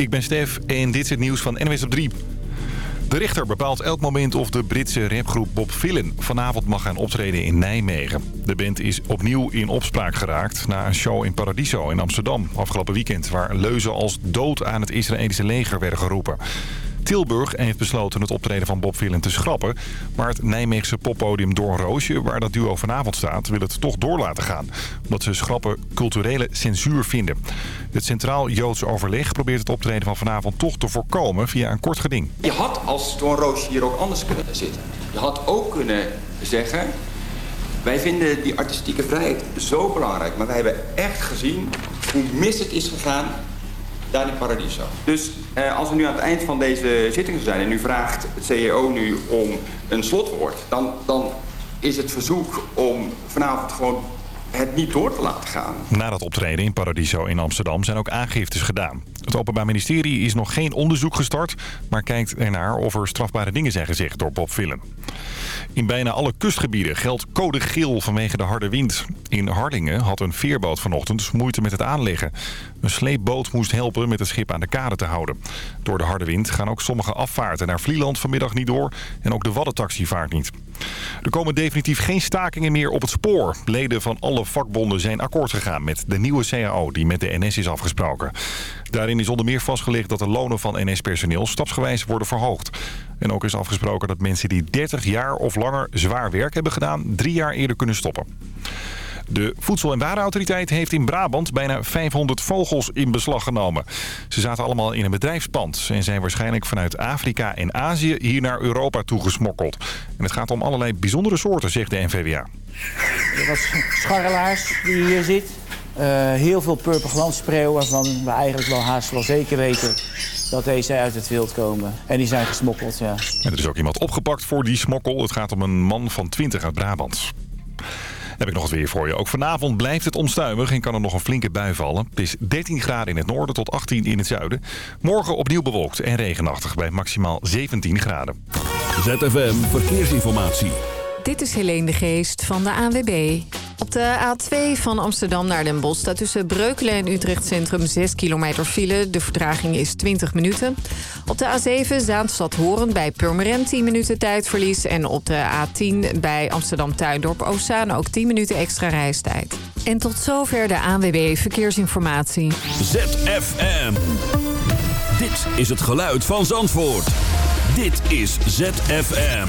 ik ben Stef en dit is het nieuws van NWS op 3. De rechter bepaalt elk moment of de Britse rapgroep Bob Villen vanavond mag gaan optreden in Nijmegen. De band is opnieuw in opspraak geraakt na een show in Paradiso in Amsterdam afgelopen weekend... waar leuzen als dood aan het Israëlische leger werden geroepen. Tilburg heeft besloten het optreden van Bob Villen te schrappen. Maar het Nijmeegse poppodium Doornroosje, waar dat duo vanavond staat, wil het toch door laten gaan. Omdat ze schrappen culturele censuur vinden. Het Centraal Joods Overleg probeert het optreden van vanavond toch te voorkomen via een kort geding. Je had als Doornroosje hier ook anders kunnen zitten. Je had ook kunnen zeggen... Wij vinden die artistieke vrijheid zo belangrijk. Maar wij hebben echt gezien hoe mis het is gegaan daar Paradiso. Dus eh, als we nu aan het eind van deze zitting zijn... en u vraagt het CEO nu om een slotwoord... dan, dan is het verzoek om vanavond gewoon het niet door te laten gaan. Na dat optreden in Paradiso in Amsterdam zijn ook aangiftes gedaan. Het Openbaar Ministerie is nog geen onderzoek gestart... maar kijkt ernaar of er strafbare dingen zijn gezegd door Bob Villen. In bijna alle kustgebieden geldt code geel vanwege de harde wind. In Hardingen had een veerboot vanochtend moeite met het aanleggen. Een sleepboot moest helpen met het schip aan de kade te houden. Door de harde wind gaan ook sommige afvaarten naar Vlieland vanmiddag niet door... en ook de Waddentaxi vaart niet. Er komen definitief geen stakingen meer op het spoor. Leden van alle vakbonden zijn akkoord gegaan met de nieuwe CAO die met de NS is afgesproken. Daarin is onder meer vastgelegd dat de lonen van NS-personeel stapsgewijs worden verhoogd. En ook is afgesproken dat mensen die 30 jaar of langer zwaar werk hebben gedaan... drie jaar eerder kunnen stoppen. De Voedsel- en Warenautoriteit heeft in Brabant bijna 500 vogels in beslag genomen. Ze zaten allemaal in een bedrijfspand en zijn waarschijnlijk vanuit Afrika en Azië hier naar Europa toegesmokkeld. En het gaat om allerlei bijzondere soorten, zegt de NVWA. Dat was scharrelaars die hier zit. Uh, heel veel purperglanspreeuw waarvan we eigenlijk wel haast wel zeker weten dat deze uit het wild komen. En die zijn gesmokkeld, ja. En er is ook iemand opgepakt voor die smokkel. Het gaat om een man van 20 uit Brabant. Heb ik nog het weer voor je. Ook vanavond blijft het onstuimig en kan er nog een flinke bui vallen. Het is 13 graden in het noorden tot 18 in het zuiden. Morgen opnieuw bewolkt en regenachtig bij maximaal 17 graden. ZFM Verkeersinformatie. Dit is Helene de Geest van de ANWB. Op de A2 van Amsterdam naar Den Bosch staat tussen Breukelen en Utrecht Centrum 6 kilometer file. De vertraging is 20 minuten. Op de A7 Zaanstad-Horen bij Purmerend 10 minuten tijdverlies. En op de A10 bij Amsterdam-Tuindorp Oostzaan ook 10 minuten extra reistijd. En tot zover de ANWB Verkeersinformatie. ZFM. Dit is het geluid van Zandvoort. Dit is ZFM.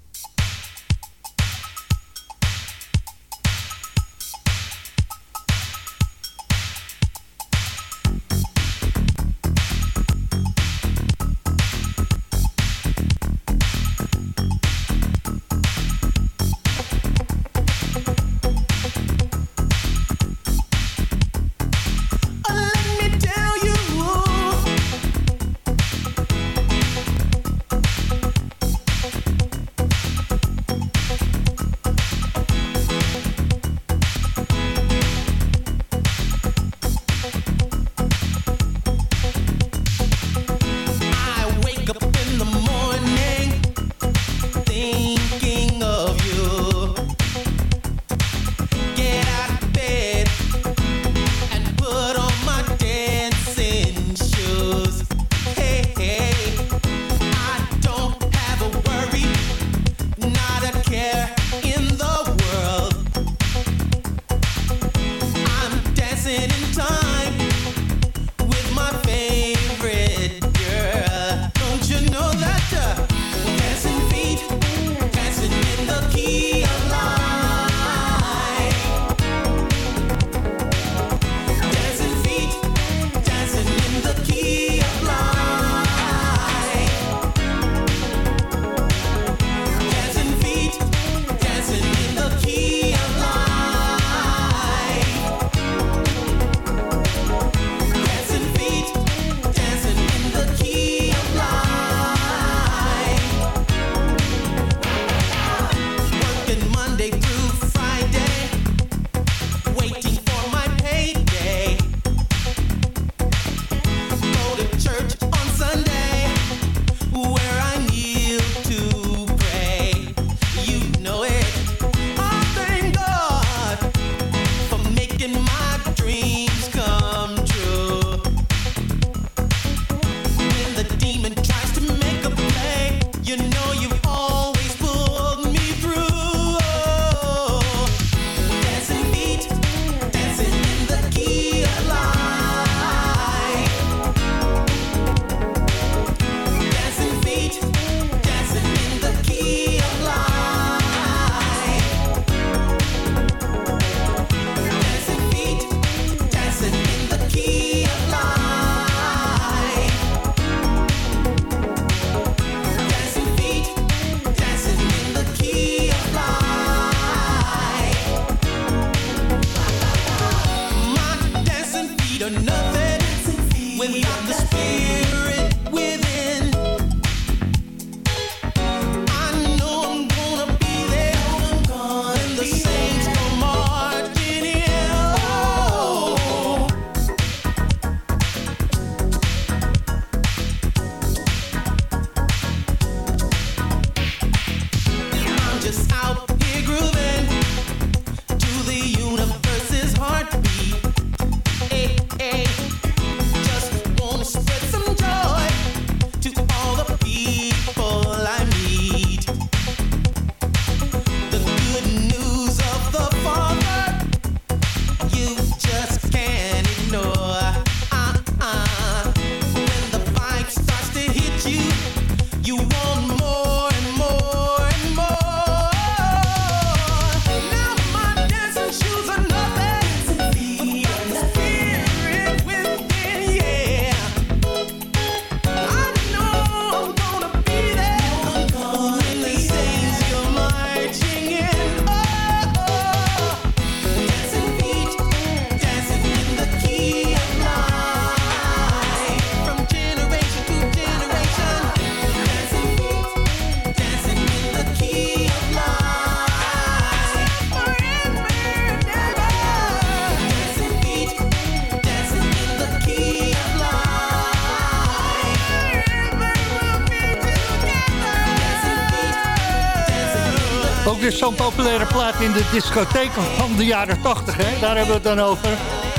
Populaire plaat in de discotheek van de jaren 80. Hè? Daar hebben we het dan over.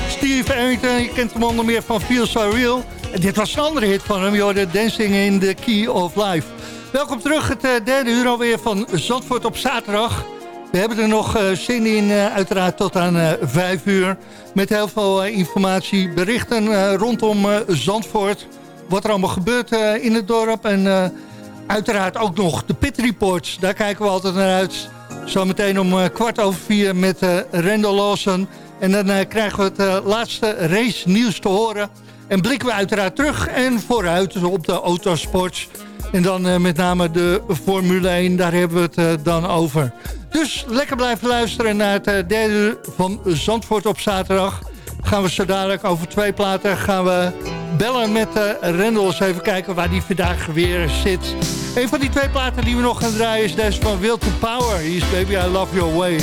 Steve Arrington, je kent hem onder meer van Feel So Real. En dit was een andere hit van hem, hoorde Dancing in the Key of Life. Welkom terug, het uh, derde uur alweer van Zandvoort op zaterdag. We hebben er nog uh, zin in, uh, uiteraard tot aan vijf uur. Met heel veel informatie, berichten rondom Zandvoort. Wat er allemaal gebeurt in het dorp. En uiteraard ook nog de pit reports. Daar kijken we altijd naar uit. Zometeen om eh, kwart over vier met uh, Randall Lawson. En dan uh, krijgen we het laatste race nieuws te horen. En blikken we uiteraard terug en vooruit op de autosports. En dan met name de Formule 1, daar hebben we het dan over. Dus lekker blijven luisteren naar het derde van Zandvoort op zaterdag. Gaan we zo dadelijk over twee platen gaan we bellen met uh, Rendels. Even kijken waar die vandaag weer zit. Een van die twee platen die we nog gaan draaien is deze van Will to Power. Hier is Baby I Love Your Way.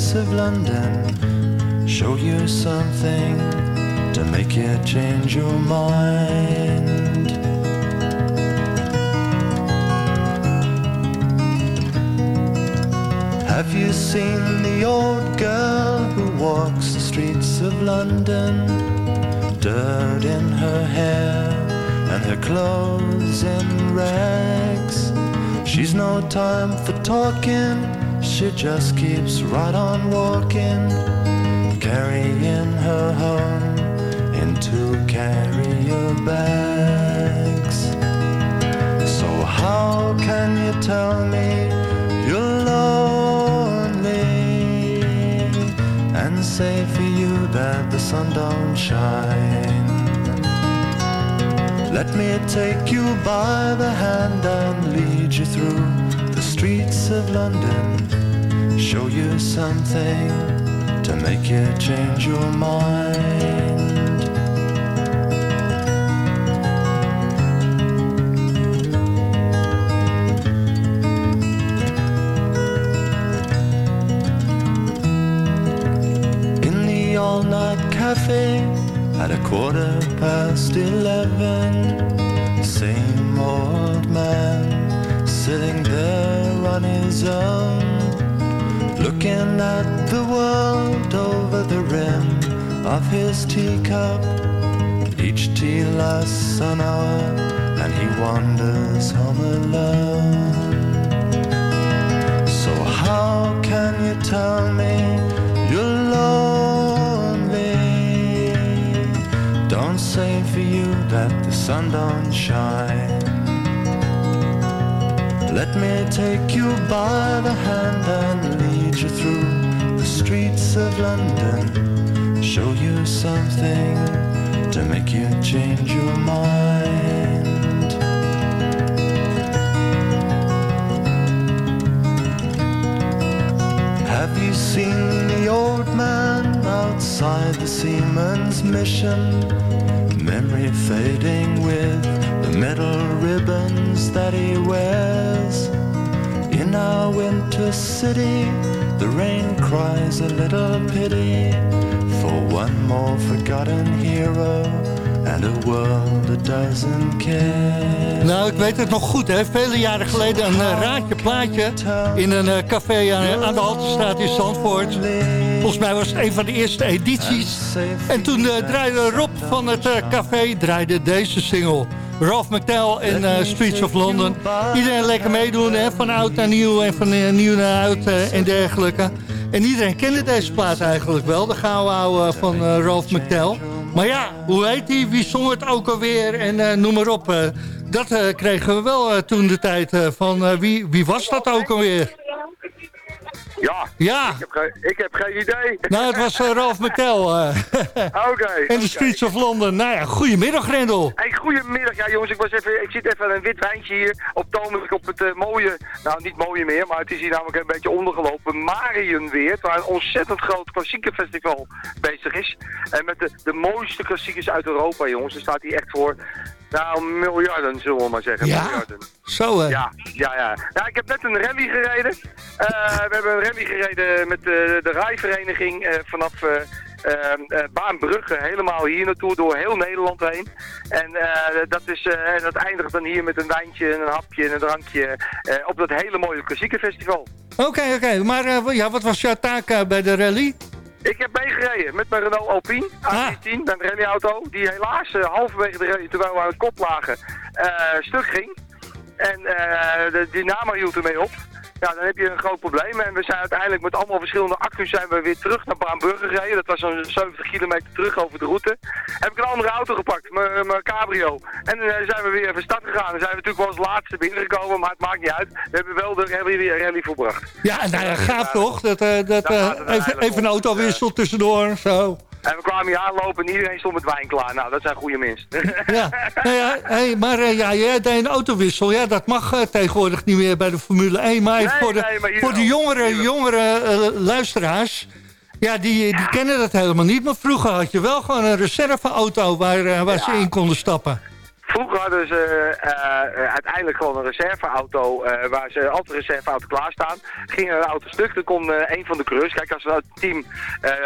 Streets of London. Show you something to make you change your mind. Have you seen the old girl who walks the streets of London? Dirt in her hair and her clothes in rags. She's no time for talking, she just keeps right on walking, carrying her home into carrier bags. So how can you tell me you're lonely and say for you that the sun don't shine? Let me take you by the hand and lead you through the streets of London. Show you something to make you change your mind. In the all night cafe at a quarter past eleven. Same old man sitting there on his own, his teacup. Each tea lasts an hour, and he wanders home alone. So how can you tell me you're lonely? Don't say for you that the sun don't shine. Let me take you by the hand and lead you through the streets of London. Show you something to make you change your mind. Have you seen the old man outside the seaman's mission? Memory fading with the metal ribbons that he wears. In our winter city, the rain cries a little pity one more forgotten hero and a world that doesn't care. Nou, ik weet het nog goed, hè. Vele jaren geleden een uh, raadje plaatje in een uh, café aan, aan, de Haltestraat in Zandvoort. Volgens mij was het een van de eerste edities. En toen uh, draaide Rob van het café draaide deze single. Ralph McTell en Streets of London. Iedereen lekker meedoen, hè, van oud naar nieuw en van nieuw naar oud en dergelijke. En iedereen kende deze plaat eigenlijk wel, de gouden ouwe van Ralph McTell. Maar ja, hoe heet die? Wie zong het ook alweer? En uh, noem maar op. Uh, dat kregen we wel toen de tijd van wie, wie was dat ook alweer? Ja, ja. Ik, heb geen, ik heb geen idee. Nou, het was Ralph McTell. Oké. Okay, en de okay. Streets of London. Nou ja, goedemiddag Rendel. Hey, goedemiddag. Ja jongens, ik, was even, ik zit even een wit wijntje hier op Tomerik op het mooie, nou niet mooie meer, maar het is hier namelijk een beetje ondergelopen. Marienweert, waar een ontzettend groot klassieke festival bezig is. En met de, de mooiste klassiekers uit Europa jongens. Er staat hier echt voor nou, miljarden, zullen we maar zeggen. Ja? Miljarden. Zo, hè? Ja, ja, ja. Nou, ik heb net een rally gereden. Uh, we hebben een rally gereden met de, de rijvereniging uh, vanaf uh, Baanbrugge helemaal hier naartoe, door heel Nederland heen. En dat, is, dat eindigt dan hier met een wijntje en een hapje en een drankje op dat hele mooie klassieke festival. Oké, okay, oké. Okay. Maar ja, wat was jouw taak bij de rally? Ik heb meegereden met mijn Renault Alpine, A10, mijn rallyauto, die helaas uh, halverwege de rally, terwijl we aan het kop lagen, uh, stuk ging. En uh, de dynamo hield ermee op. ja, dan heb je een groot probleem. En we zijn uiteindelijk met allemaal verschillende accu's zijn we weer terug naar Baanburger gereden. Dat was zo'n 70 kilometer terug over de route. Heb ik een andere auto gepakt, mijn cabrio. En dan zijn we weer van start gegaan. Dan zijn we natuurlijk wel als laatste binnengekomen, maar het maakt niet uit. We hebben wel de rally, rally volbracht. Ja, nou ja, gaaf toch? Dat, eh, dat, eh, even, even een om. autowissel tussendoor, zo. En we kwamen hier aanlopen en iedereen stond met wijn klaar. Nou, dat zijn goede mensen. Ja, nou ja hey, maar eh, ja, jij deed een autowissel. Ja, dat mag eh, tegenwoordig niet meer bij de Formule 1. Maar Nee, voor de, nee, maar voor de jongere, jongere eh, luisteraars... Ja, die, die kennen dat helemaal niet. Maar vroeger had je wel gewoon een reserveauto waar, waar ze in konden stappen. Vroeger hadden ze eh, eh, uiteindelijk gewoon een reserveauto eh, waar ze altijd reserveauto klaarstaan. Ging een auto stuk, dan kon een van de coureurs, kijk als het team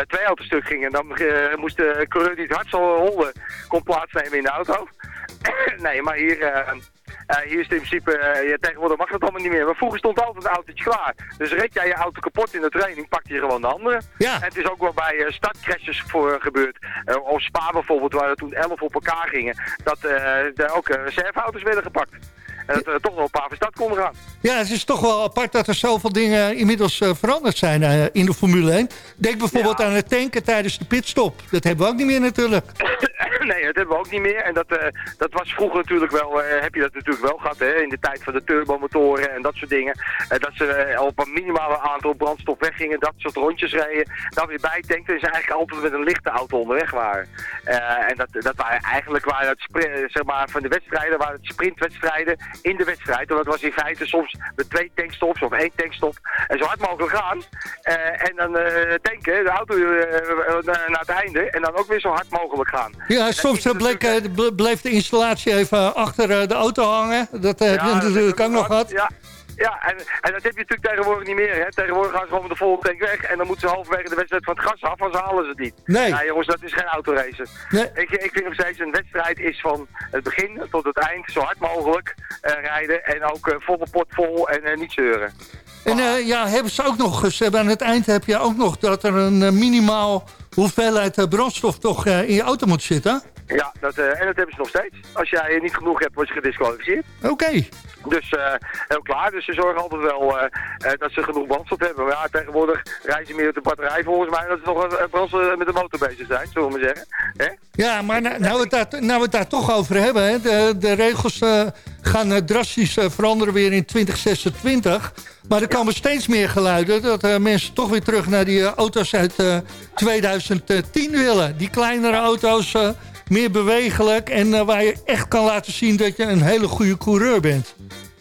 twee auto's stuk gingen, dan moest de coureur die het hardst zal hollen, kon plaatsnemen in de auto. nee, maar hier, hier is het in principe, eh, ja, tegenwoordig mag dat allemaal niet meer. Maar vroeger stond altijd een autootje klaar. Dus reed jij je auto kapot in de training, pakte je gewoon de andere. Ja. En het is ook wel bij eh, startcrashes voor gebeurd. Eh, op Spa bijvoorbeeld, waar er toen 11 op elkaar gingen, dat eh, er ook eh, reserveauto's werden gepakt. En dat er toch wel een paar van start konden gaan. Ja, het is toch wel apart dat er zoveel dingen inmiddels eh, veranderd zijn eh, in de Formule 1. Denk bijvoorbeeld Ja. aan het tanken tijdens de pitstop. Dat hebben we ook niet meer natuurlijk. nee, dat hebben we ook niet meer. En dat, eh, dat was vroeger natuurlijk wel, eh, heb je dat natuurlijk wel gehad, hè, in de tijd van de turbomotoren en dat soort dingen. Eh, dat ze eh, op een minimale aantal brandstof weggingen, dat soort rondjes reden. Dan weer bijtankten en ze eigenlijk altijd met een lichte auto onderweg waren. Eh, en dat, dat waren eigenlijk waren het zeg maar, van de wedstrijden, waren het sprintwedstrijden in de wedstrijd. En dat was in feite soms met twee tankstops of één tankstop. En zo hard mogelijk gaan. Eh, en dan eh, tanken, de auto eh, naar het einde. En dan ook weer zo hard mogelijk gaan. Ja, soms bleek, bleef de installatie even achter de auto hangen. Dat heb je natuurlijk ook nog gehad. Ja, ja en, en dat heb je natuurlijk tegenwoordig niet meer. Hè. Tegenwoordig gaan ze gewoon met de volle tank weg. En dan moeten ze halverwege de wedstrijd van het gas af, anders halen ze het niet. Nee. Ja, jongens, dat is geen autoracen. Nee. Ik, ik vind nog steeds een wedstrijd is van het begin tot het eind zo hard mogelijk eh, rijden. En ook eh, volle pot vol en eh, niet zeuren. En eh, ja, hebben ze ook nog, eens, hebben aan het eind heb je ook nog dat er een minimaal hoeveelheid brandstof toch in je auto moet zitten. Ja, dat, eh, en dat hebben ze nog steeds. Als jij niet genoeg hebt, word je gedisqualificeerd. Oké. Dus eh, heel klaar. Dus ze zorgen altijd wel eh, dat ze genoeg brandstof hebben. Maar ja, tegenwoordig rijden ze meer met de batterij volgens mij. Dat ze nog brandstof met de motor bezig zijn, zullen we maar zeggen. Hè? Ja, maar nou, nou, we het daar, nou we het daar toch over hebben. Hè. De, de regels gaan drastisch veranderen weer in 2026. Maar er komen steeds meer geluiden dat mensen toch weer terug naar die auto's uit eh, 2010 willen. Die kleinere auto's, meer bewegelijk en eh, waar je echt kan laten zien dat je een hele goede coureur bent.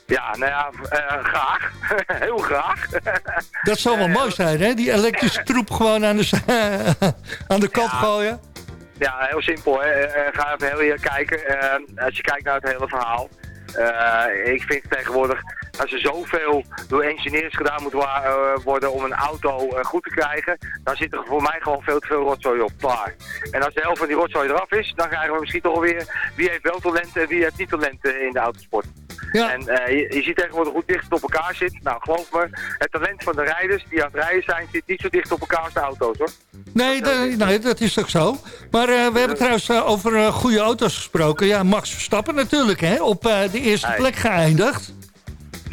Ja, nou ja, eh, graag. heel graag. Dat zou wel mooi zijn, hè? Die elektrische troep gewoon aan de, aan de kant Ja. gooien. ja, heel simpel. Hè. Eh, eh, ga even heel hier kijken. Eh, als je kijkt naar het hele verhaal. Eh, ik vind tegenwoordig als er zoveel door engineers gedaan moet eh, worden om een auto eh, goed te krijgen, dan zit er voor mij gewoon veel te veel rotzooi op. Klaar. En als de helft van die rotzooi eraf is, dan krijgen we misschien toch alweer wie heeft wel talent en wie heeft niet talent in de autosport. Ja. En eh, je, je ziet tegenwoordig hoe dicht het op elkaar zit. Nou, geloof me, het talent van de rijders die aan het rijden zijn, zit niet zo dicht op elkaar als de auto's hoor. Nee, nee, dat is ook zo. Maar we hebben trouwens over goede auto's gesproken. Ja, Max Verstappen natuurlijk, hè? Op de eerste plek geëindigd.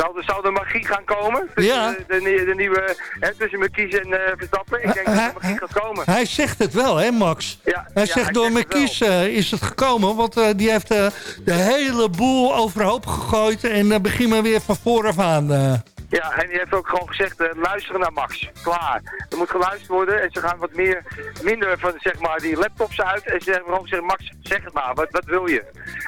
Zou er, zou er magie gaan komen? Tussen Ja. de, de, nie- de nieuwe, hè, tussen McKies en eh, Verstappen? Ik denk dat er magie gaat komen. Hij zegt het wel, hè, Max? Ja, Hij ja, zegt hij door McKies eh, is het gekomen. Want eh, die heeft eh, de hele boel overhoop gegooid. En uh, begin maar weer van vooraf aan. Ja, en die heeft ook gewoon gezegd, eh, luisteren naar Max. Klaar. Er moet geluisterd worden en ze gaan wat meer, minder van zeg maar die laptops uit. En ze hebben gewoon gezegd, Max, zeg het maar, wat, wat wil je?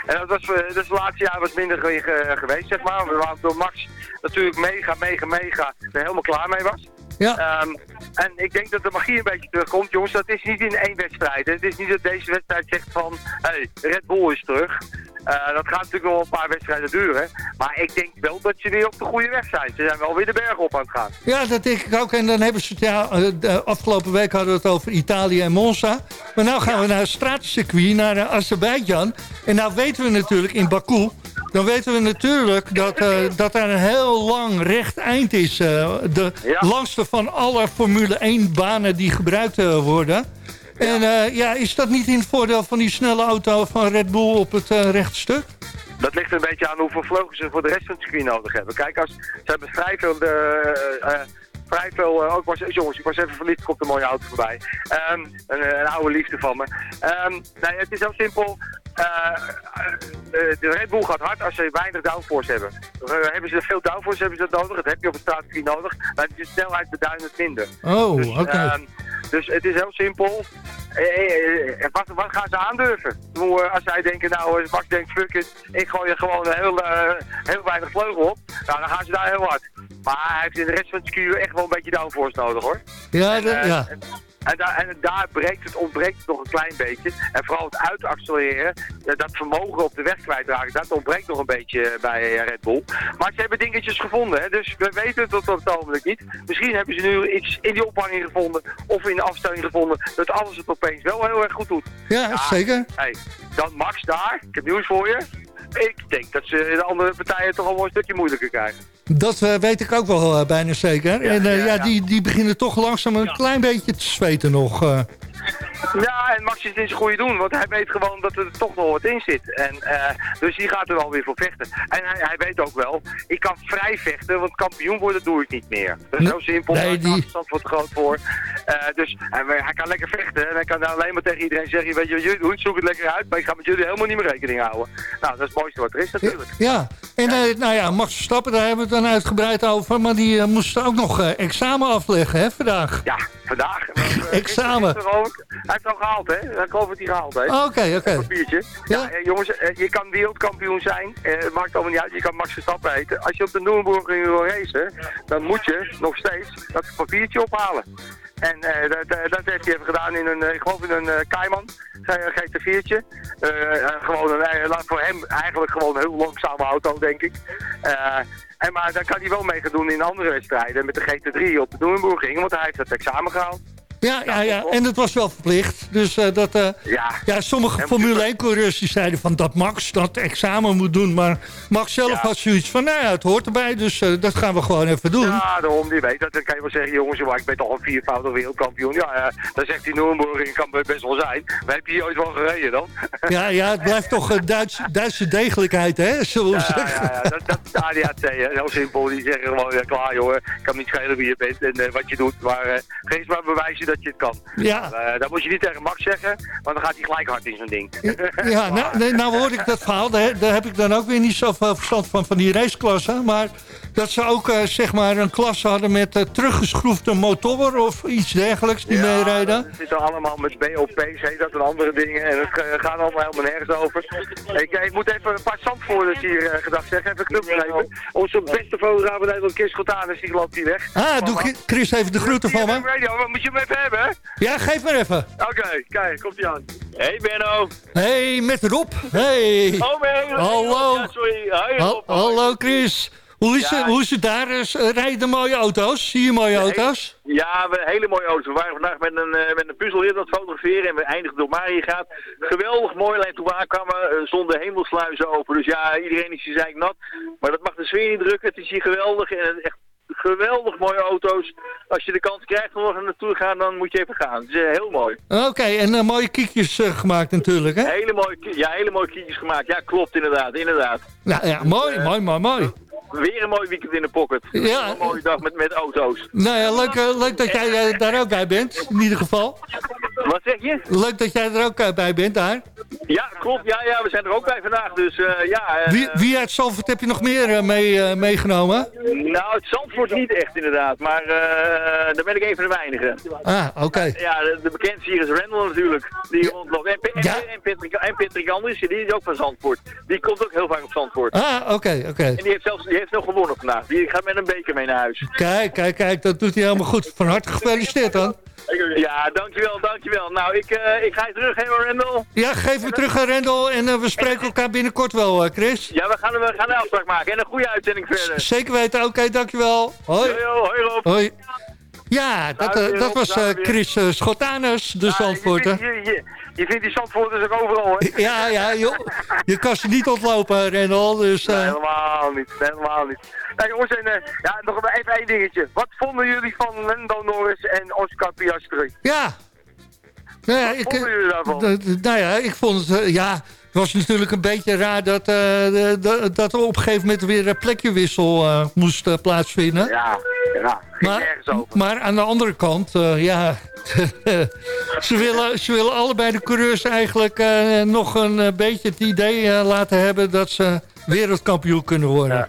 En dat was, eh, dat is het laatste jaar wat minder ge- ge- geweest, zeg maar. We waren door Max natuurlijk mega, mega, mega er helemaal klaar mee was. Ja. Ehm, en ik denk dat de magie een beetje terugkomt. Jongens, dat is niet in één wedstrijd. hè. Het is niet dat deze wedstrijd zegt van, hé, hey, Red Bull is terug. Eh, dat gaat natuurlijk nog wel een paar wedstrijden duren. Maar ik denk wel dat ze weer op de goede weg zijn. Ze zijn wel weer de berg op aan het gaan. Ja, dat denk ik ook. En dan hebben ze het, ja, eh, de afgelopen week hadden we het over Italië en Monza. Maar nu gaan we naar het stratencircuit, naar uh, Azerbeidzjan. En nou weten we natuurlijk in Baku, dan weten we natuurlijk dat, uh, dat er een heel lang recht eind is. Uh, de Ja. langste van alle Formule 1 banen die gebruikt worden. En uh, ja, is dat niet in het voordeel van die snelle auto van Red Bull op het uh, rechtstuk? Dat ligt een beetje aan hoeveel vleugels ze voor de rest van het circuit nodig hebben. Kijk, als, ze hebben vrij veel, de, eh, eh, vrij veel uh, ook was, jongens, ik was even verliefd, komt een mooie auto voorbij. Ehm, een, een, oude liefde van me. Um, nee, het is heel simpel. de Red Bull gaat hard als ze weinig downforce hebben. hebben ze veel downforce, hebben ze dat nodig. Dat heb je op een straatcircuit nodig. Maar de snelheid beduidend minder. Oh, dus, oké. Okay. Um, dus het is heel simpel. Eh, wat, wat, gaan ze aandurven? Als zij denken, nou, Max denkt, fuck it, ik gooi er gewoon heel, heel weinig vleugel op. Nou, dan gaan ze daar heel hard. Maar hij heeft in de rest van het circuit echt wel een beetje downforce nodig, hoor. Ja, en, ja. En, en, daar, en daar breekt het, ontbreekt het nog een klein beetje. En vooral het uitaccelereren, dat vermogen op de weg kwijtraken, dat ontbreekt nog een beetje bij Red Bull. Maar ze hebben dingetjes gevonden, hè? dus we weten het tot het ogenblik niet. Misschien hebben ze nu iets in die ophanging gevonden of in de afstelling gevonden dat alles het opeens wel heel erg goed doet. Ja, ja zeker. Hey, dan Max daar, ik heb nieuws voor je. Ik denk dat ze de andere partijen toch al wel een stukje moeilijker krijgen. Dat uh, weet ik ook wel uh, bijna zeker. Ja, en ja, ja, ja. Die, die beginnen toch langzaam een klein beetje te zweten nog. Eh. Ja, en Max is in zijn goede doen, want hij weet gewoon dat er toch nog wat in zit. En, uh, dus die gaat er wel weer voor vechten. En hij, hij, weet ook wel, ik kan vrij vechten, want kampioen worden doe ik niet meer. Dat is heel simpel, nee, die- afstand wordt groot voor. Uh, dus hij, hij kan lekker vechten en hij kan alleen maar tegen iedereen zeggen, weet je wat jullie doen, zoek het lekker uit, maar ik ga met jullie helemaal niet meer rekening houden. Nou, dat is het mooiste wat er is natuurlijk. Ja, en eh, nou ja, Max Verstappen, daar hebben we het dan uitgebreid over. Maar die eh, moest ook nog eh, examen afleggen, hè, vandaag. Ja, vandaag. Uh, Examen. Hij heeft al gehaald, hè? Ik geloof dat hij gehaald heeft. Oké, oké. papiertje. Ja, eh, jongens, eh, je kan wereldkampioen zijn. Eh, het maakt allemaal niet uit. Je kan Max Verstappen heten. Als je op de Nürburgring wil racen, dan moet je nog steeds dat papiertje ophalen. En eh, dat, eh, dat heeft hij even gedaan in een, eh, ik geloof in een eh Cayman, G- GT4'tje. Eh, eh, gewoon een, eh, voor hem eigenlijk gewoon een heel langzame auto, denk ik. En maar dan kan hij wel mee gaan doen in andere wedstrijden met de GT3 op de Nürburgring, want hij heeft het examen gehaald. Ja, ja, ja, en het was wel verplicht. Dus eh, dat, eh, Ja, ja, sommige En Formule 1-coureurs die zeiden van dat Max dat examen moet doen. Maar Max zelf Ja. had zoiets van, nou ja, het hoort erbij. Dus eh, dat gaan we gewoon even doen. Ja, daarom, die weet dat. Dan kan je wel zeggen, jongens, maar ik ben toch een viervoudig wereldkampioen. Ja, dan zegt die Nürburgring, kan best wel zijn. Maar heb je hier ooit wel gereden dan? Ja, ja, het blijft toch een Duits, Duitse degelijkheid, hè, zullen we Ja, zeggen. ja, ja, dat, dat is de ADAC, heel simpel. Die zeggen gewoon, ja, klaar jongen, ik kan niet schelen wie je bent en wat je doet. Maar geef maar bewijzen dat je het kan. Ja. Eh, dat moet je niet tegen Max zeggen, want dan gaat hij gelijk hard in zijn ding. Ja, nou, nee, nou hoor ik dat verhaal. Daar, daar heb ik dan ook weer niet zoveel verstand van, van die raceklassen. Maar dat ze ook eh, zeg maar een klas hadden met eh, teruggeschroefde motoren of iets dergelijks die meerijden. Het zitten allemaal met BOP's, heet dat en andere dingen. En het gaat allemaal helemaal nergens over. Ik, ik moet even een paar zandvoerders hier gedacht zeggen. Even knop geven. Onze beste fotograaf van Nederland, Chris Schotanus, die loopt hier weg. Ah, doe Chris even de groeten van me. Radio, moet je hem even hebben? Ja, geef maar even. Oké, kijk, komt hij aan. Hey Benno. Hey, met Rob. Hey. Oh. Hallo. Ja, sorry. Ha- hallo Chris. Hoe is, Ja. het, hoe is het daar? Eh, Rijden mooie auto's? Zie je mooie auto's? Ja, we hele mooie auto's. We waren vandaag met een, eh, met een puzzelrit aan het fotograferen en we eindigden door Mariëgaat. Geweldig mooi, alleen toen we aankwamen uh, stonden hemelsluizen open. Dus ja, iedereen is hier zei nat. Maar dat mag de sfeer niet drukken. Het is hier geweldig en echt geweldig mooie auto's. Als je de kans krijgt om er naartoe te gaan, dan moet je even gaan. Het is eh, heel mooi. Oké, en eh, mooie kiekjes eh, gemaakt natuurlijk, hè? Hele mooie, ja, hele mooie kietjes gemaakt. Ja, klopt inderdaad, inderdaad. Nou ja, mooi, mooi, mooi, mooi. Weer een mooi weekend in de pocket. Ja. Een mooie dag met, met auto's. Nou ja, leuk, leuk dat jij daar ook bij bent, in ieder geval. Wat zeg je? Leuk dat jij er ook eh, bij bent daar. Ja, klopt. Ja, ja, we zijn er ook bij vandaag. Dus eh, ja... eh, Wie, wie uit Zalvoort heb je nog meer mee, meegenomen? Nou, het Zandvoort niet echt inderdaad, maar daar ben ik een van de weinigen. Ah, oké. Ja, de, de bekendste hier is Randall natuurlijk, die rondloopt. En, en, Ja. en, Patrick, en Patrick Anders, die is ook van Zandvoort. Die komt ook heel vaak op Zandvoort. Ah, oké, oké. En die heeft zelfs die heeft nog gewonnen vandaag. Die gaat met een beker mee naar huis. Kijk, kijk, kijk, dat doet hij helemaal goed. Van harte gefeliciteerd dan. Ja, dankjewel, dankjewel. Nou, ik, eh, ik ga je terug, hè Randall. Ja, geef me terug aan Rendel en eh, we spreken elkaar binnenkort wel, eh, Chris. Ja, we gaan, we gaan een afspraak maken en een goede uitzending verder. Zeker weten, oké, dankjewel. Hoi. Yo, yo, hoi Rob. Hoi. Ja, dat, dat was eh. Chris Schotanus, de Ja, Zandvoorter. Je, vindt die Zandvoorters ook overal, hè? Ja, ja, joh. Je kan ze niet ontlopen, Rendel. Dus, Nee, eh, helemaal niet, helemaal niet. Nou jongens, en, eh, ja, nog even één dingetje. Wat vonden jullie van Lando Norris en Oscar Piastri? ja. Nou ja, ik, vonden jullie daarvan? eh, nou ja, ik vond het, eh, ja, was natuurlijk een beetje raar dat, eh, dat er op een gegeven moment weer een plekjewissel eh, moest eh, plaatsvinden. Ja, ja, Maar, over. maar aan de andere kant, ja, ze, willen, ze willen allebei de coureurs eigenlijk nog een beetje het idee laten hebben dat ze wereldkampioen kunnen worden.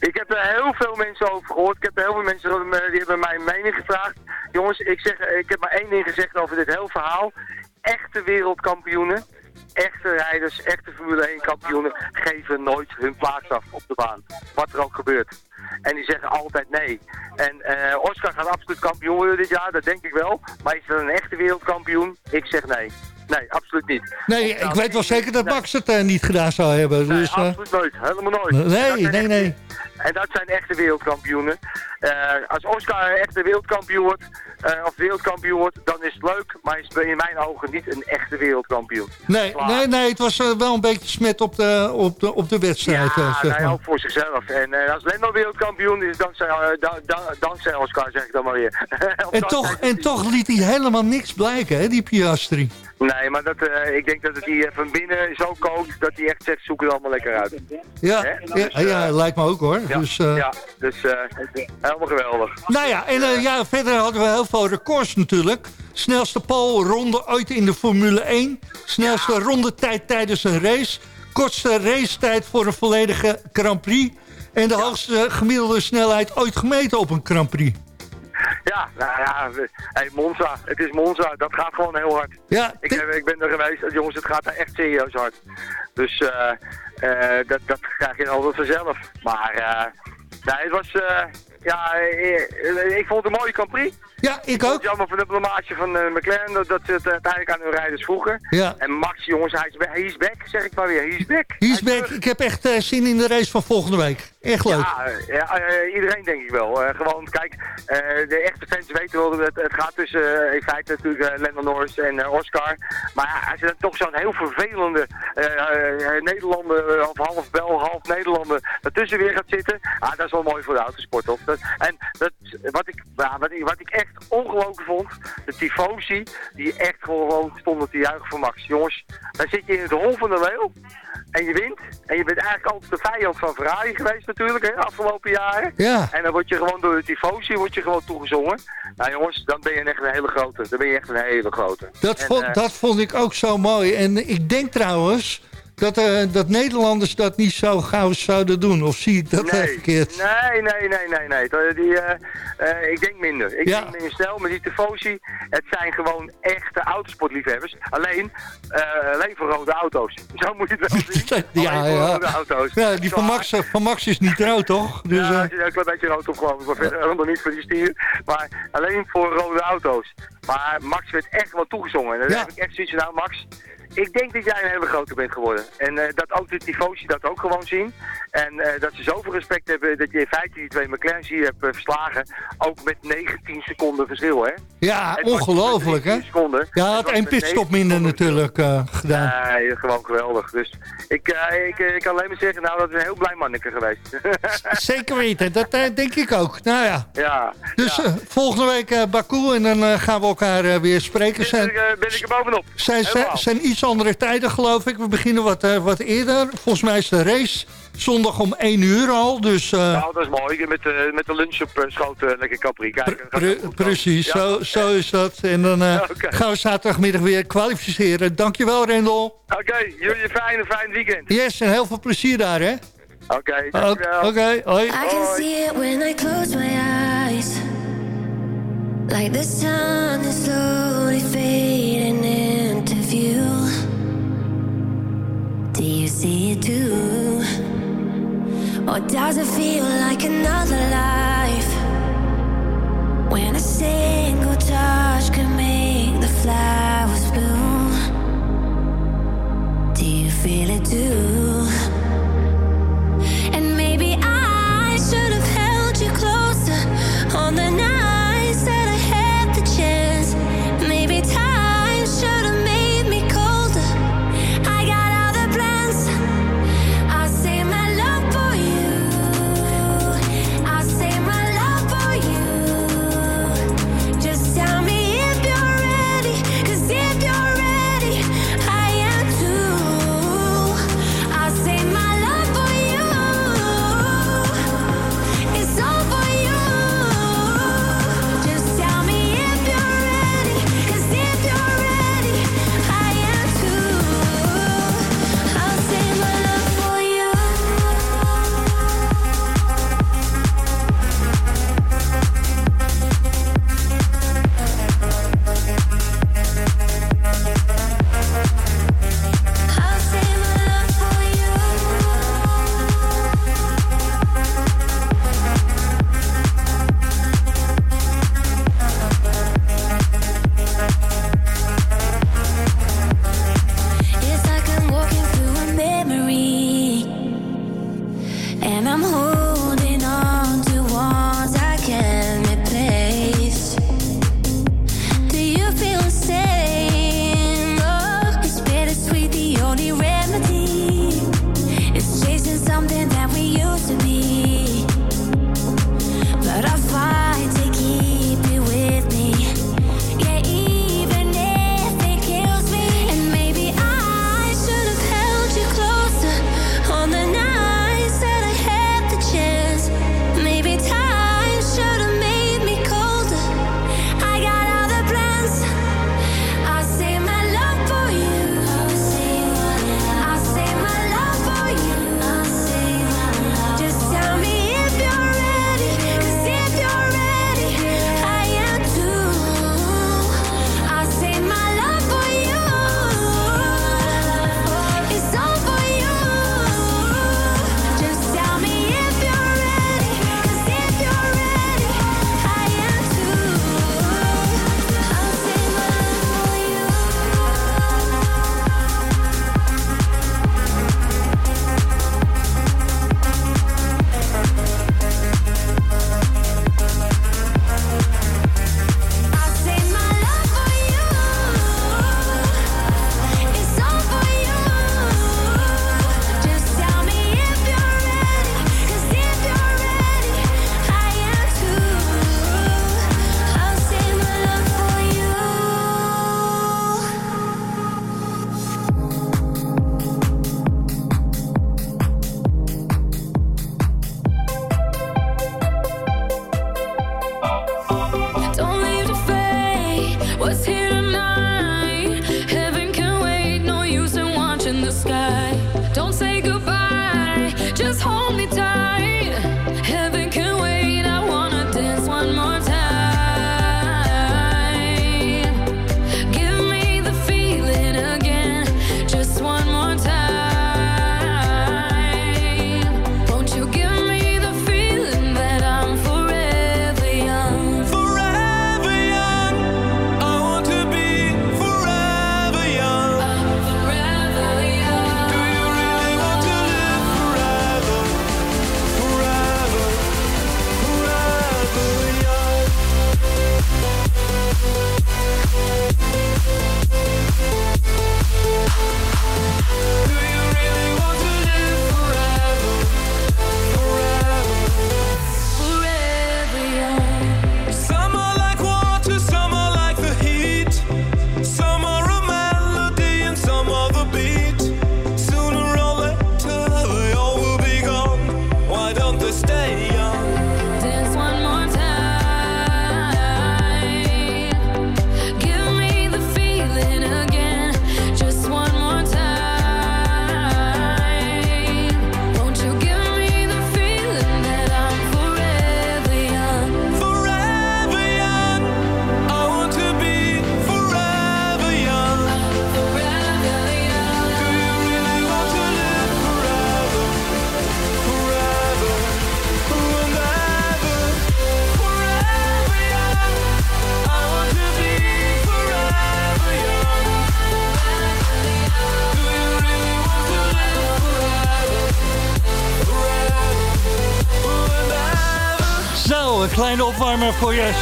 Ik heb er heel veel mensen over gehoord. Ik heb er heel veel mensen die hebben mijn mening gevraagd. Jongens, ik, zeg, ik heb maar één ding gezegd over dit hele verhaal. Echte wereldkampioenen, echte rijders, echte Formule 1 kampioenen geven nooit hun plaats af op de baan. Wat er ook gebeurt. En die zeggen altijd nee. En eh, Oscar gaat absoluut kampioen worden dit jaar, dat denk ik wel. Maar is dat een echte wereldkampioen? Ik zeg nee. Nee, absoluut niet. Nee, ik weet wel zeker dat Max het eh, niet gedaan zou hebben. Nee, Dus, eh, absoluut nooit. Helemaal nooit. Nee, nee, nee. En dat zijn echte wereldkampioenen. Eh, als Oscar echt wereldkampioen wordt, eh, of wereldkampioen wordt, dan is het leuk. Maar is in mijn ogen niet een echte wereldkampioen. nee, Klaar. nee, nee, het was eh, wel een beetje smet op de, op de, op de wedstrijd. Ja, zeg nee, maar. ook voor zichzelf. En als Lendo wereldkampioen is, dankzij, da- da- dankzij Oscar, zeg ik dan maar weer. En toch, en toch liet hij helemaal niks blijken, hè, die Piastri. Nee, maar dat, ik denk dat het die van binnen zo kookt, dat hij echt zegt, zoek het allemaal lekker uit. Ja, Dus, ja, lijkt me ook hoor. Ja, Dus, eh, ja dus eh, helemaal geweldig. Nou ja, en eh, ja, verder hadden we heel veel records natuurlijk. Snelste polronde ooit in de Formule 1. Snelste rondetijd tijdens een race. Kortste racetijd voor een volledige Grand Prix. En de hoogste gemiddelde snelheid ooit gemeten op een Grand Prix. Ja, nou ja, hey, Monza. Het is Monza. Dat gaat gewoon heel hard. Ja, Ik, ik ben er geweest. Jongens, het gaat daar echt serieus hard. Dus eh, dat, dat krijg je altijd vanzelf. Maar eh, nee, het was... eh, ja, eh, ik vond het een mooie Grand Prix. ja, ik Ik vond ook. het jammer van de blamage van eh, McLaren dat, dat ze het uiteindelijk aan hun rijders vroegen. Ja. En Max, jongens, hij is, ba- hij is back, zeg ik maar weer. Hij is back. Hij is back. Ik heb echt eh, zin in de race van volgende week. Echt leuk. Ja, eh, ja eh, iedereen denk ik wel. Eh, gewoon, kijk, de echte fans weten wel dat het, gaat tussen, in feite natuurlijk Lennon Norris en Oscar. Maar ja, als je dan toch zo'n heel vervelende Nederlander, of half Bel, half Nederlander, ertussen weer gaat zitten. Ah, dat is wel mooi voor de autosport, toch? En dat, wat, ik, ja, wat, ik, wat ik echt ongelooflijk vond, de tifosi, die echt gewoon stonden te juichen voor Max. Jongens, dan zit je in het hol van de leeuw. En je wint. En je bent eigenlijk altijd de vijand van Ferrari geweest natuurlijk, hè, afgelopen jaren. Ja. En dan word je gewoon door de tifosi word je gewoon toegezongen. Nou jongens, dan ben je echt een hele grote. Dan ben je echt een hele grote. Dat, En, vond, eh, dat vond ik ook zo mooi. En ik denk trouwens dat, eh, dat Nederlanders dat niet zo gauw zouden doen. Of zie ik dat eh, nee, verkeerd? Nee, nee, nee, nee, nee. Dat- Die, eh, eh, ik denk minder. Ik Ja. denk minder snel, maar die tifosi, het zijn gewoon echte autosportliefhebbers. Alleen, eh, alleen voor rode auto's. Zo moet je het wel zien. Ja, ja. rode auto's. Ja, die van. Max, eh, van Max is niet rood, toch? Dus, ja, eh, zit een klein beetje rood op geloof ik, maar verder helemaal niet voor die stier. Maar alleen voor rode auto's. Maar Max werd echt wel toegezongen. En dan Ja. heb ik echt zoiets van, nou Max, ik denk dat jij een hele grote bent geworden. En eh, dat ook de tifosi dat ook gewoon zien. En eh, dat ze zoveel respect hebben dat je in feite die twee McLaren's hier hebt eh, verslagen. Ook met 19 seconden verschil, hè? ja, ongelooflijk, hè? 19 Seconden. Ja, had één pitstop 19 minder natuurlijk eh, gedaan. Nee, gewoon geweldig. Dus ik, ik, ik kan alleen maar zeggen, nou, dat is een heel blij manneke geweest. Zeker weten, dat denk ik ook. Nou ja, ja. dus ja. volgende week Baku en dan gaan we elkaar weer spreken. ben, Zijn, ik, ben ik er bovenop. zijn, zijn, zijn iets andere tijden, geloof ik. We beginnen wat, wat eerder. Volgens mij is de race zondag om 1 uur al. Dus eh, Nou, dat is mooi. Met, eh, met de lunch op uh, schoot eh, lekker Capri. Kijk, pre- precies. Ja. zo, zo is dat. En dan eh, Oké. gaan we zaterdagmiddag weer kwalificeren. Dankjewel, Rendel. Oké, jullie een fijn, een fijn weekend. Yes, en heel veel plezier daar, hè? Oké, Oké, dankjewel. oké, hoi. I can see it when I close my eyes. Like the sun is slowly fading into view. Do you see it too? Or does it feel like another life? When a single touch can make the flowers bloom. Do you feel it too?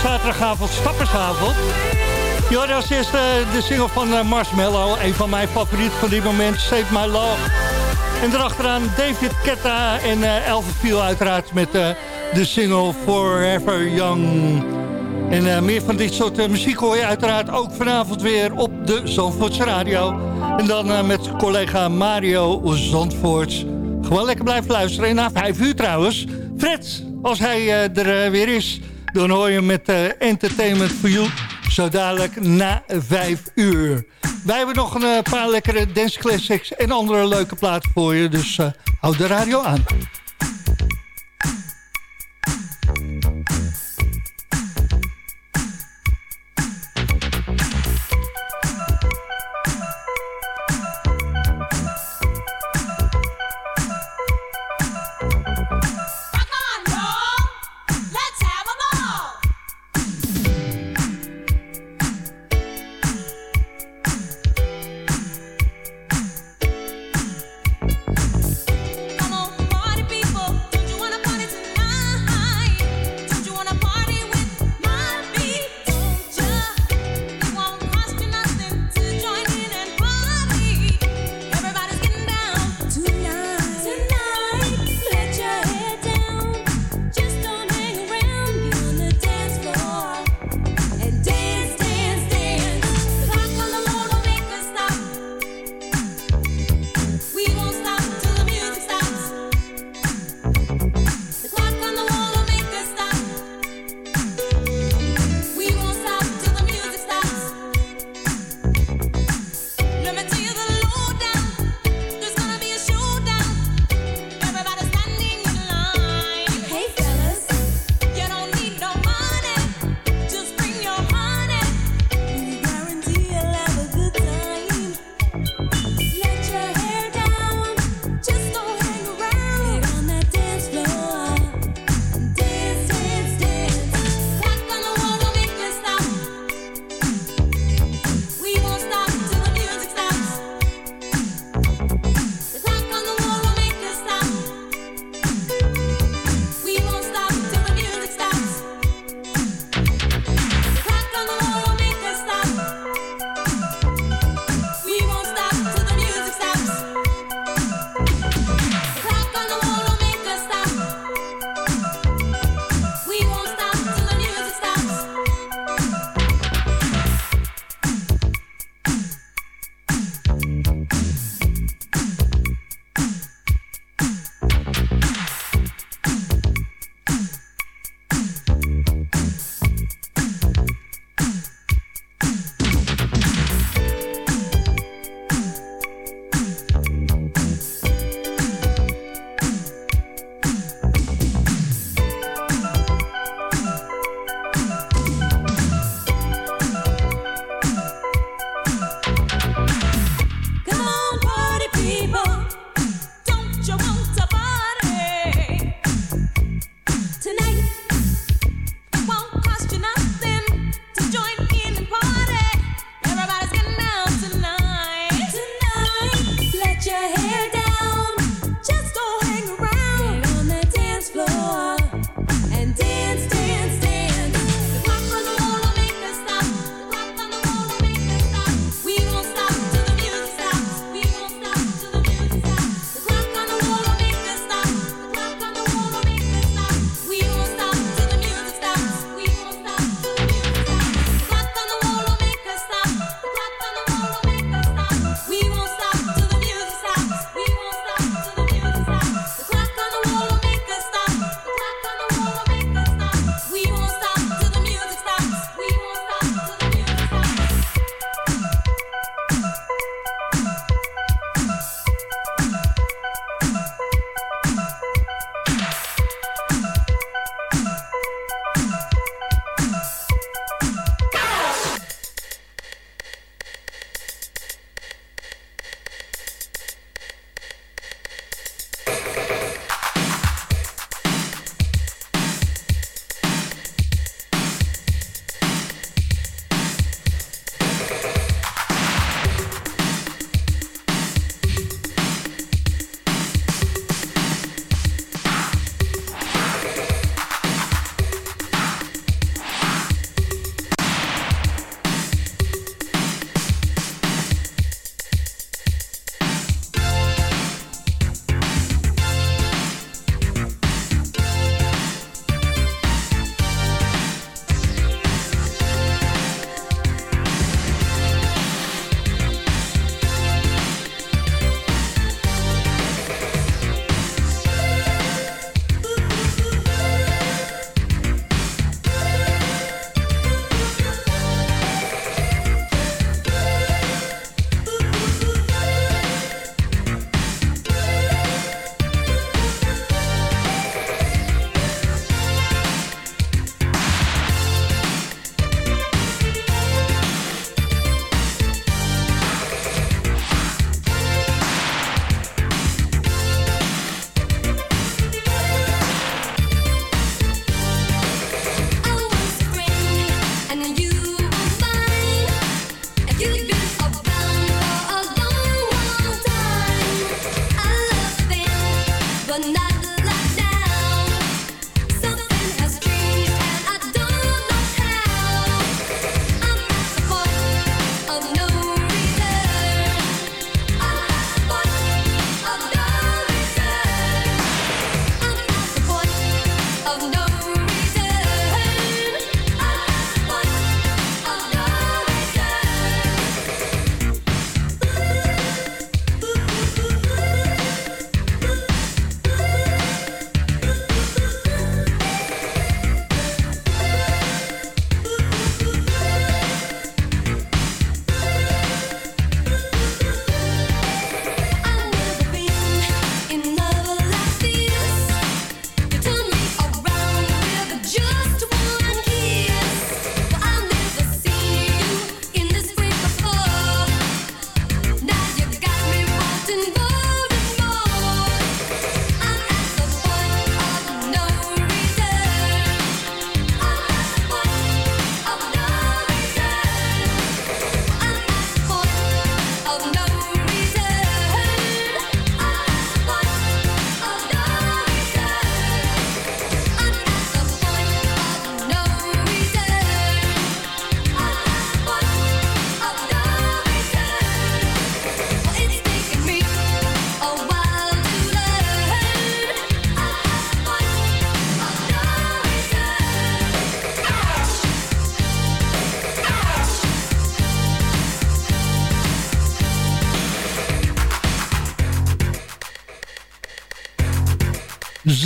zaterdagavond, stappersavond. Jordi als eerste eh, de single van eh, Marshmallow. Een van mijn favorieten van dit moment, Save My Love. En erachteraan David Ketta en eh, Elvis Piel uiteraard met de single Forever Young. En meer van dit soort muziek hoor je uiteraard ook vanavond weer op de Zandvoortse Radio. En dan met collega Mario Zandvoort Gewoon lekker blijven luisteren. Na vijf uur trouwens, Fred, als hij er weer is dan hoor je met eh, Entertainment for You zo dadelijk na vijf uur. Wij hebben nog een eh, paar lekkere dance classics en andere leuke plaat voor je. Dus eh, houd de radio aan.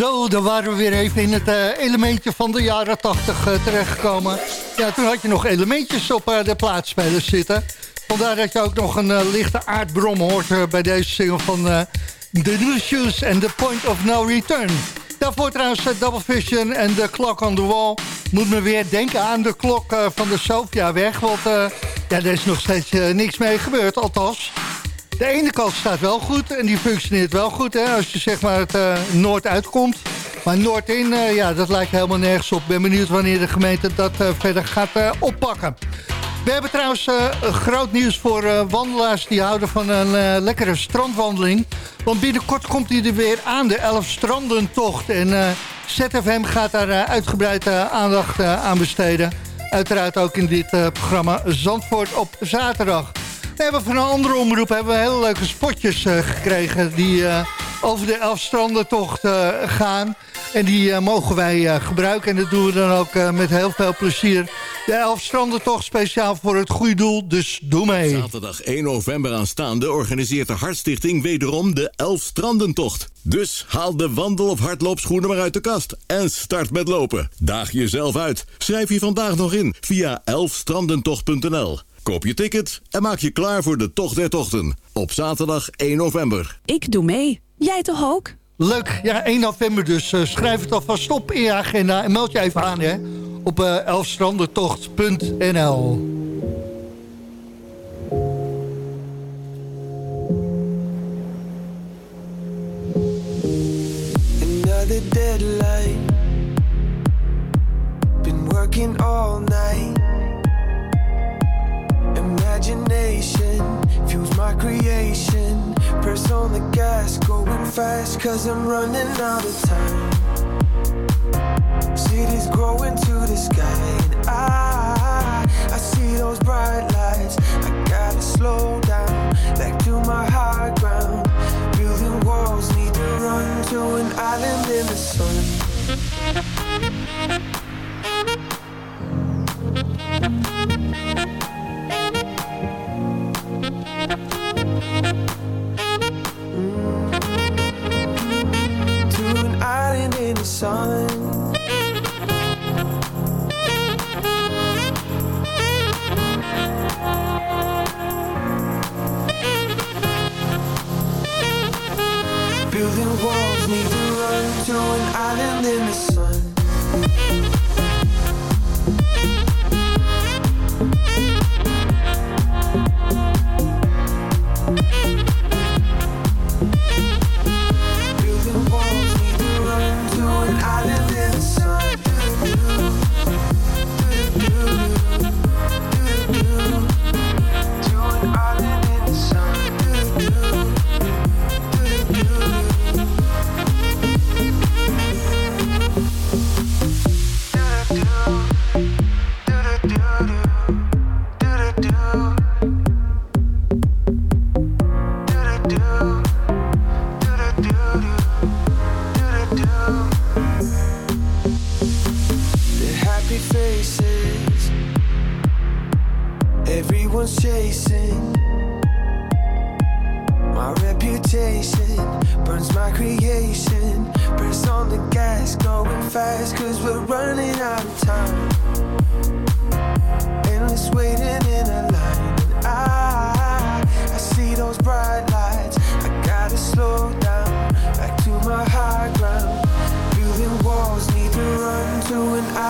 Zo, dan waren we weer even in het eh, elementje van de jaren 80 uh, terechtgekomen. Ja, toen had je nog elementjes op uh, de plaatspelers zitten. Vandaar dat je ook nog een lichte aardbrom hoort bij deze single van The New Shoes and The Point of No Return. Daarvoor trouwens Double Vision en The Clock on the Wall. Moet me weer denken aan de klok van de Sofia weg. Want ja, er is nog steeds niks mee gebeurd, althans. De ene kant staat wel goed en die functioneert wel goed. Hè, als je zeg maar het uh, noord uitkomt. Maar noord in, uh, ja, dat lijkt helemaal nergens op. ben benieuwd wanneer de gemeente dat uh, verder gaat oppakken. We hebben trouwens groot nieuws voor wandelaars die houden van een lekkere strandwandeling. Want binnenkort komt hij er weer aan, de Elf Strandentocht. En ZFM gaat daar uitgebreid aandacht aan besteden. Uiteraard ook in dit programma Zandvoort op zaterdag. Hebben van een andere omroep hebben we hele leuke spotjes uh, gekregen... die uh, over de Elfstrandentocht uh, gaan. En die mogen wij gebruiken. En dat doen we dan ook met heel veel plezier. De Elfstrandentocht speciaal voor het goede doel, dus doe mee. Zaterdag 1 november aanstaande organiseert de Hartstichting wederom de Elfstrandentocht. Dus haal de wandel- of hardloopschoenen maar uit de kast en start met lopen. Daag jezelf uit. Schrijf je vandaag nog in via elfstrandentocht.nl. Koop je ticket en maak je klaar voor de Tocht der Tochten. Op zaterdag 1 november. Ik doe mee. Jij toch ook? Leuk. Ja, 1 november dus. Uh, schrijf het alvast op in je agenda en meld je even aan hè, op uh, elfstrandentocht.nl. Another deadline Been working all night Imagination fuels my creation. Press on the gas, going fast, cause I'm running out of time. Cities growing to the sky, and I, I see those bright lights. I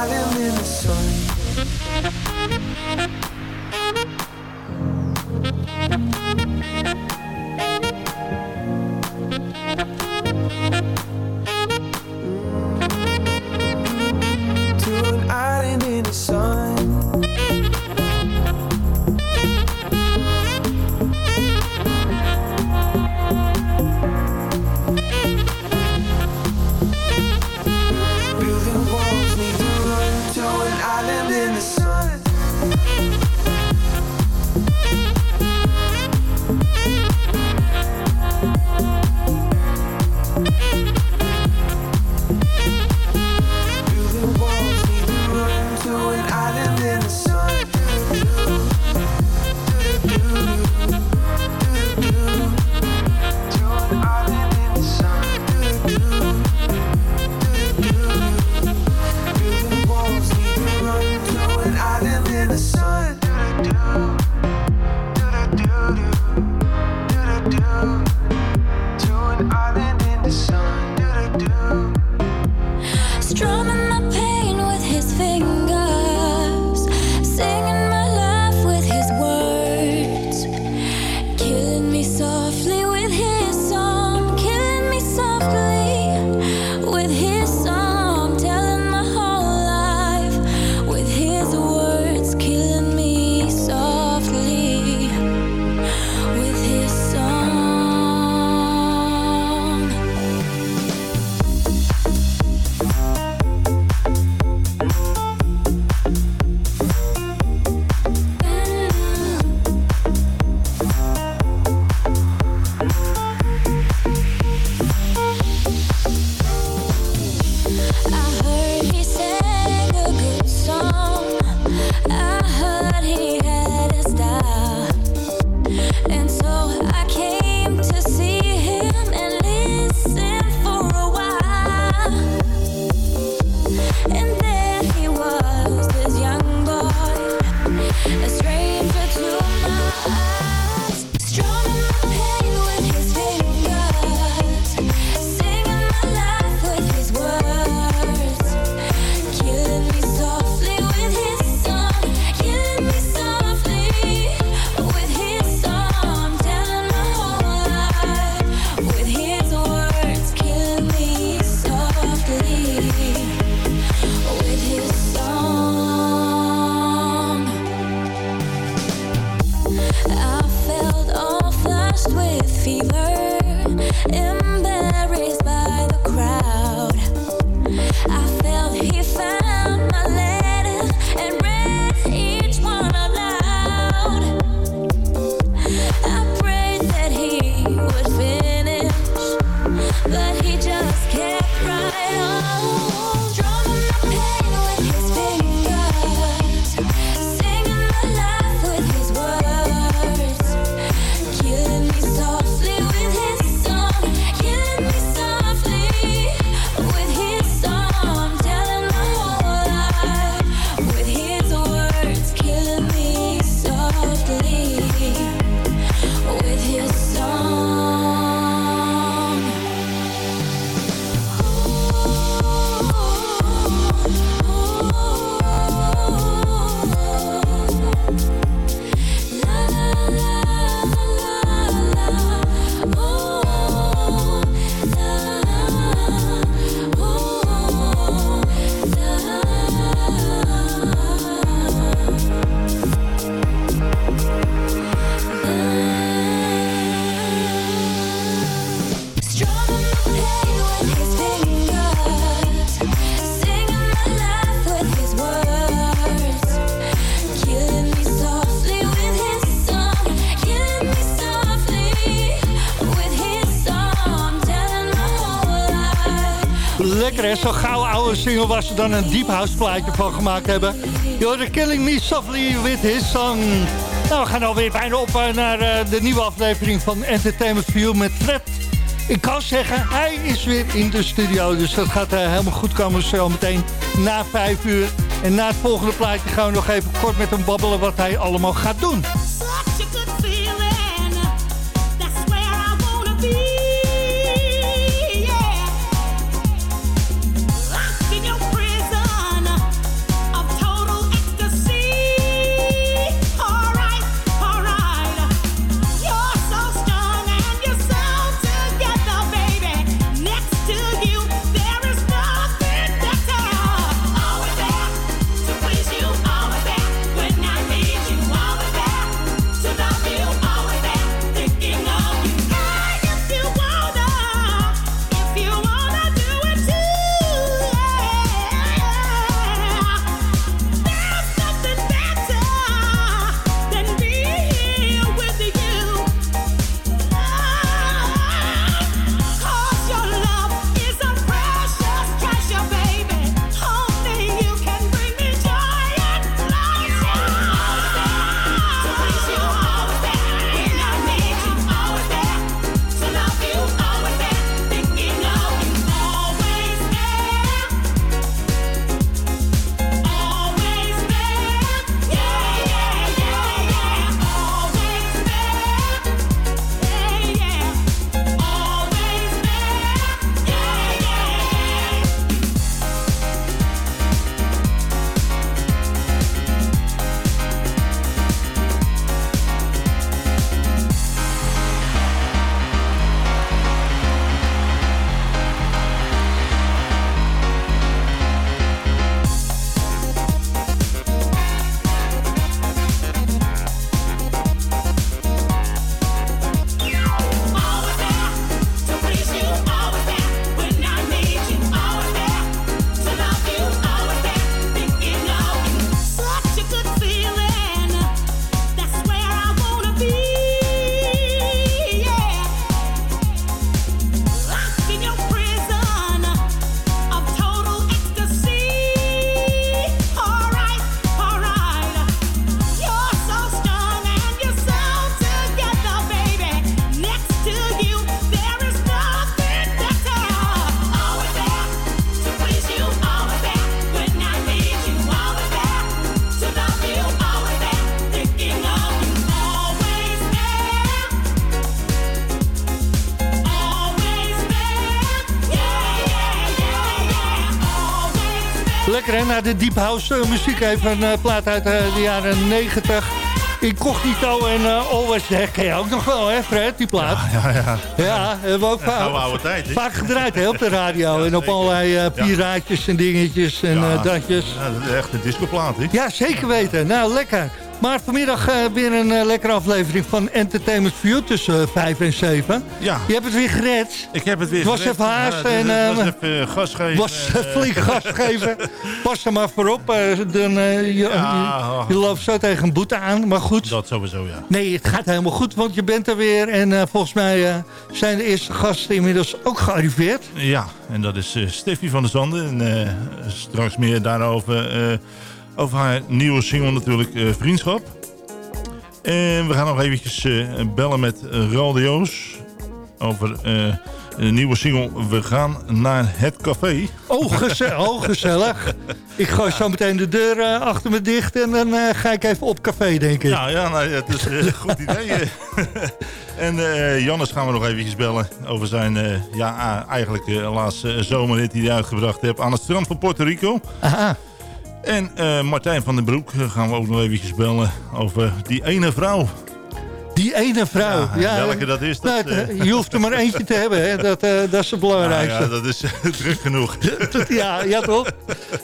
island in the sun. single waar ze dan een deep house plaatje van gemaakt hebben. You're killing me softly with his song. Nou, we gaan alweer bijna op eh, naar eh, de nieuwe aflevering van Entertainment View met Fred. Ik kan zeggen, hij is weer in de studio. Dus dat gaat eh, helemaal goed komen zo meteen na vijf uur. En na het volgende plaatje gaan we nog even kort met hem babbelen wat hij allemaal gaat doen. Lekker hè, naar de deep house eh, muziek even een eh, plaat uit eh, de jaren 90. Incognito en uh, Always There ken je ook nog wel hè Fred, die plaat. Ja, ja. Ja, hebben we ook Ja, vaak, oude, oude tijd, vaak gedraaid hè, op de radio. en op allerlei piraatjes en dingetjes en Ja. eh, datjes. Ja, echt een discoplaat, hè? Ja, zeker weten. Nou, lekker. Maar vanmiddag eh, weer een eh, lekkere aflevering van Entertainment View tussen eh, 5 en 7. Ja. Je hebt het weer gered. Ik heb het weer was gered. even haast en, het was eh, even eh, gas geven. was en, eh, flink gas geven. Pas er maar voorop. eh, dan, eh, je, Ja. je, loopt zo tegen een boete aan. Maar goed. Dat sowieso, ja. Nee, het gaat helemaal goed, want je bent er weer. En eh, volgens mij eh, zijn de eerste gasten inmiddels ook gearriveerd. Ja, en dat is eh Steffi van der Zanden. En eh, straks meer daarover. Over haar nieuwe single natuurlijk, eh, Vriendschap. En we gaan nog eventjes eh, bellen met Raldeo's. Over eh, een nieuwe single. We gaan naar het café. Oh, geze oh gezellig. Ik gooi zo meteen de deur achter me dicht en dan ga ik even op café, denk ik. Ja, ja nou, ja, het is een goed idee. en eh Jannes gaan we nog eventjes bellen over zijn, ja, eigenlijk laatste zomerhit die hij uitgebracht heeft aan het strand van Puerto Rico. Aha. En eh, Martijn van den Broek eh, gaan we ook nog eventjes bellen over die ene vrouw. Die ene vrouw. Ja, welke dat is, dat, nou, eh, je hoeft er maar eentje te hebben, hè. Dat, dat is het belangrijkste. Nou ja, dat is druk genoeg. ja, ja toch?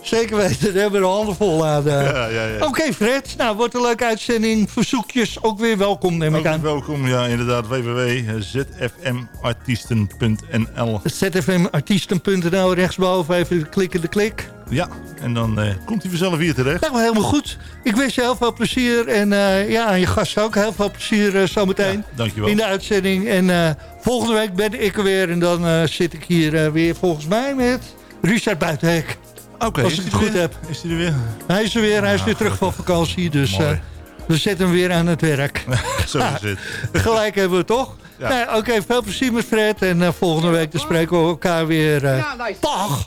Zeker weten, daar hebben we de handen vol aan. Ja, ja, ja. Oké Fred, nou wordt een leuke uitzending. Verzoekjes ook weer welkom, neem ik Ook aan. welkom, ja, inderdaad, www.zfmartiesten.nl zfmartiesten.nl rechtsboven even klikken de klik. Ja, en dan eh, komt hij vanzelf hier terecht. Nou, helemaal goed. Ik wens je heel veel plezier. En eh, ja, aan je gasten ook heel veel plezier eh, zometeen. dankjewel. In de uitzending. En eh, volgende week ben ik er weer. En dan eh, zit ik hier eh, weer volgens mij met Richard Buitenhek. Oké, Als ik het goed weer? heb. Is hij er weer? Hij is er weer. Hij is weer terug van vakantie. Dus eh, we zetten hem weer aan het werk. Zo is het. Gelijk hebben we toch? Ja. Nou, Oké, veel plezier met Fred. En eh, volgende week dan spreken we elkaar weer. eh, dag!